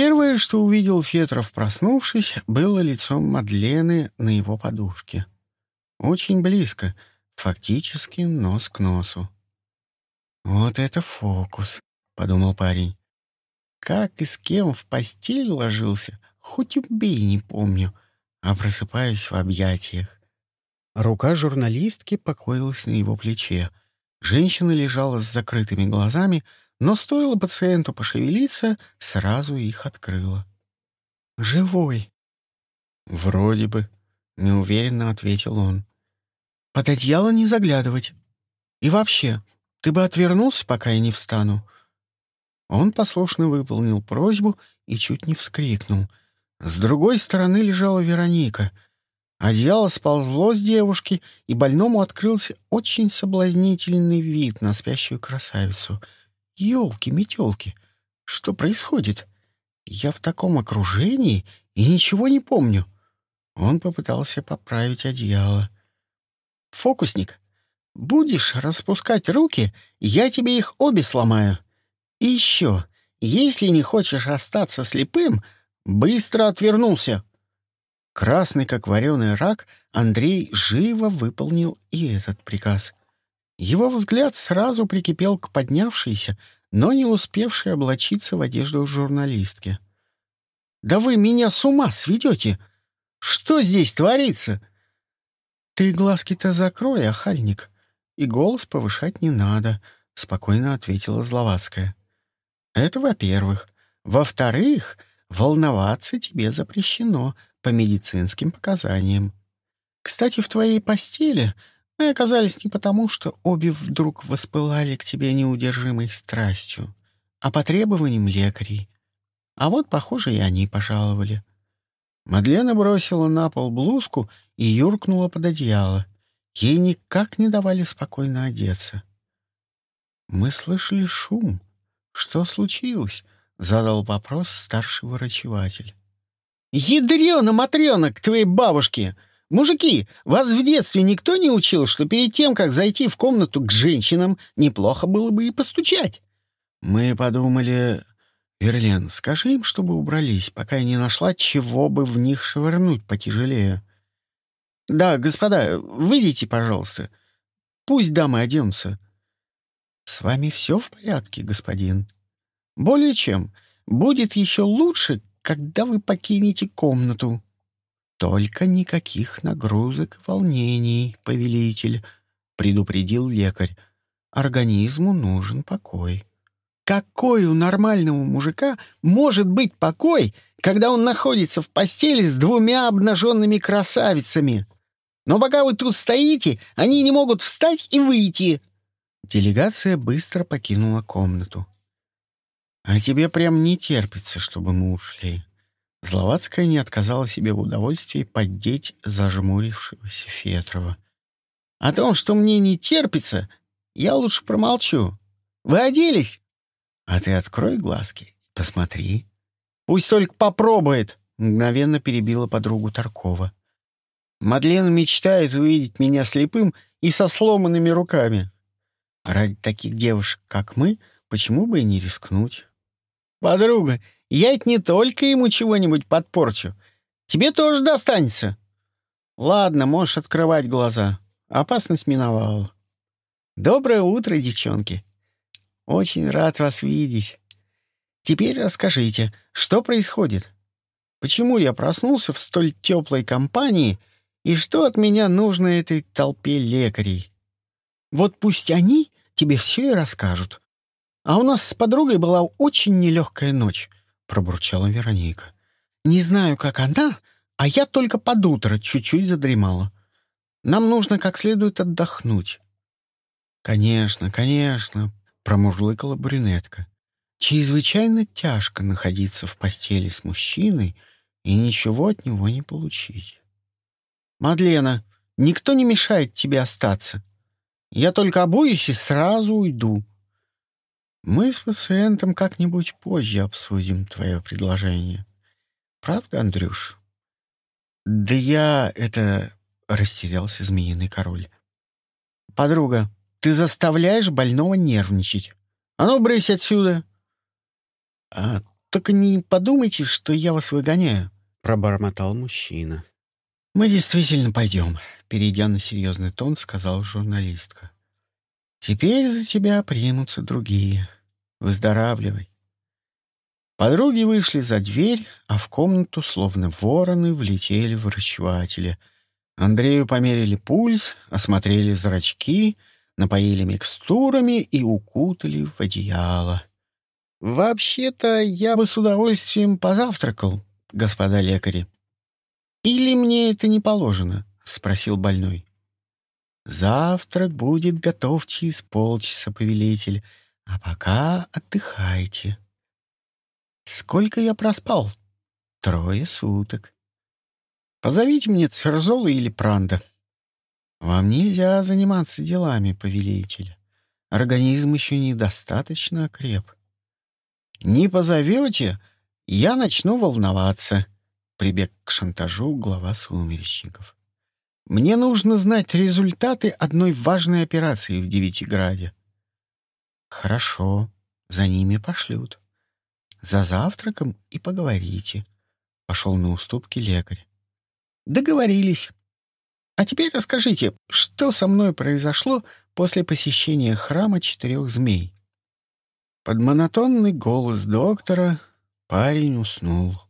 Первое, что увидел Фетров, проснувшись, было лицо Мадлены на его подушке. Очень близко, фактически нос к носу. «Вот это фокус», — подумал парень. «Как и с кем в постель ложился, хоть убей, не помню, а просыпаюсь в объятиях». Рука журналистки покоилась на его плече. Женщина лежала с закрытыми глазами, но стоило пациенту пошевелиться, сразу их открыла. «Живой». «Вроде бы», — неуверенно ответил он. «Под одеяло не заглядывать. И вообще, ты бы отвернулся, пока я не встану». Он послушно выполнил просьбу и чуть не вскрикнул. С другой стороны лежала Вероника. Одеяло сползло с девушки, и больному открылся очень соблазнительный вид на спящую красавицу — Ёлки-метёлки, что происходит? Я в таком окружении и ничего не помню. Он попытался поправить одеяло. Фокусник, будешь распускать руки, я тебе их обе сломаю. И еще, если не хочешь остаться слепым, быстро отвернулся. Красный, как вареный рак, Андрей живо выполнил и этот приказ. Его взгляд сразу прикипел к поднявшейся, но не успевшей облачиться в одежду журналистки. «Да вы меня с ума сведете! Что здесь творится?» «Ты глазки-то закрой, охальник, и голос повышать не надо», — спокойно ответила Зловацкая. «Это во-первых. Во-вторых, волноваться тебе запрещено по медицинским показаниям. Кстати, в твоей постели мы оказались не потому, что обе вдруг воспылали к тебе неудержимой страстью, а по требованиям лекарей. А вот, похоже, и они пожаловали. Мадлена бросила на пол блузку и юркнула под одеяло. Ей никак не давали спокойно одеться. «Мы слышали шум. Что случилось?» — задал вопрос старший врачеватель. «Ядрёна, Матрёна, к твоей бабушке!» «Мужики, вас в детстве никто не учил, что перед тем, как зайти в комнату к женщинам, неплохо было бы и постучать?» «Мы подумали...» «Верлен, скажи им, чтобы убрались, пока я не нашла, чего бы в них швырнуть потяжелее». «Да, господа, выйдите, пожалуйста. Пусть дамы оденутся». «С вами все в порядке, господин?» «Более чем. Будет еще лучше, когда вы покинете комнату». «Только никаких нагрузок, волнений, повелитель», — предупредил лекарь. «Организму нужен покой». «Какой у нормального мужика может быть покой, когда он находится в постели с двумя обнаженными красавицами? Но пока вы тут стоите, они не могут встать и выйти». Делегация быстро покинула комнату. «А тебе прям не терпится, чтобы мы ушли», Зловацкая не отказала себе в удовольствии поддеть зажмурившегося Фетрова. «О том, что мне не терпится, я лучше промолчу. Вы оделись?» «А ты открой глазки, посмотри». «Пусть только попробует», — мгновенно перебила подругу Таркова. «Мадлен мечтает увидеть меня слепым и со сломанными руками. Ради таких девушек, как мы, почему бы и не рискнуть?» «Подруга, я ведь не только ему чего-нибудь подпорчу. Тебе тоже достанется. Ладно, можешь открывать глаза. Опасность миновала. Доброе утро, девчонки. Очень рад вас видеть. Теперь расскажите, что происходит? Почему я проснулся в столь теплой компании и что от меня нужно этой толпе лекарей? Вот пусть они тебе все и расскажут. А у нас с подругой была очень нелегкая ночь пробурчала Вероника. «Не знаю, как она, а я только под утро чуть-чуть задремала. Нам нужно как следует отдохнуть». «Конечно, конечно», — промурлыкала брюнетка. «Чрезвычайно тяжко находиться в постели с мужчиной и ничего от него не получить». «Мадлена, никто не мешает тебе остаться. Я только обуюсь и сразу уйду», мы с пациентом как-нибудь позже обсудим твое предложение. Правда, Андрюш? Да я это... Растерялся змеиный король. Подруга, ты заставляешь больного нервничать. А ну, брысь отсюда. А только не подумайте, что я вас выгоняю», — пробормотал мужчина. «Мы действительно пойдем», — перейдя на серьезный тон, сказала журналистка. «Теперь за тебя примутся другие. Выздоравливай». Подруги вышли за дверь, а в комнату, словно вороны, влетели врачеватели. Андрею померили пульс, осмотрели зрачки, напоили микстурами и укутали в одеяло. «Вообще-то я бы с удовольствием позавтракал, господа лекари», «Или мне это не положено?» — спросил больной. «Завтрак будет готов через полчаса, повелитель, а пока отдыхайте». «Сколько я проспал?» «Трое суток». «Позовите мне Церзола или Пранда». «Вам нельзя заниматься делами, повелитель. Организм еще недостаточно окреп». «Не позовете, я начну волноваться», прибег к шантажу глава сумеречников. «Мне нужно знать результаты одной важной операции в Девятиграде». «Хорошо, за ними пошлют. За завтраком и поговорите», — пошел на уступки лекарь. «Договорились. А теперь расскажите, что со мной произошло после посещения храма четырех змей?» Под монотонный голос доктора парень уснул.